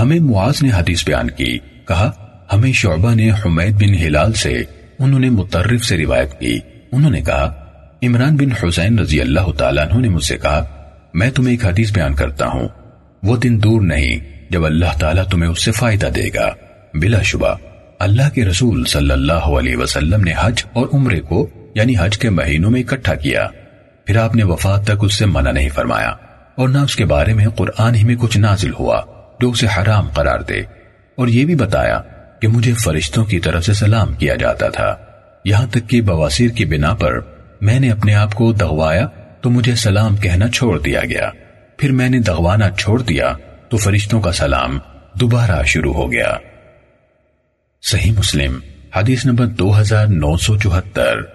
ہمیں معاذ نے حدیث بیان کی، کہا، ہمیں شعبہ نے حمید بن ہلال سے، انہوں نے مترف سے روایت کی۔ انہوں نے کہا، عمران بن حسین رضی اللہ تعالیٰ عنہ نے مجھ سے کہا، میں تمہیں ایک حدیث بیان کرتا ہوں۔ وہ دن دور نہیں، جب اللہ تعالیٰ تمہیں اس سے فائدہ دے گا۔ بلا شبہ، اللہ کے رسول صلی اللہ علیہ وسلم نے حج اور عمرے کو یعنی حج کے مہینوں میں اکٹھا کیا۔ پھر آپ نے وفات تک اس سے منع نہیں فرمایا۔ اور نہ اس کے بارے میں قرآن ہی میں کچھ نازل ہوا۔ جو اسے حرام قرار دے۔ اور یہ بھی بتایا کہ مجھے فرشتوں کی طرف سے سلام کیا جاتا تھا۔ یہاں تک کہ بواسیر کی بنا پر میں نے اپنے آپ کو دغوایا تو مجھے سلام کہنا چھوڑ دیا گیا۔ پھر میں نے دغوانا چھوڑ دیا تو فرشتوں کا سلام دوبارہ شروع ہو گیا۔ صحیح مسلم، حدیث نمبر دو ہزار نو سو چوہتر۔